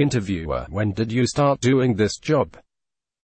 Interviewer, when did you start doing this job?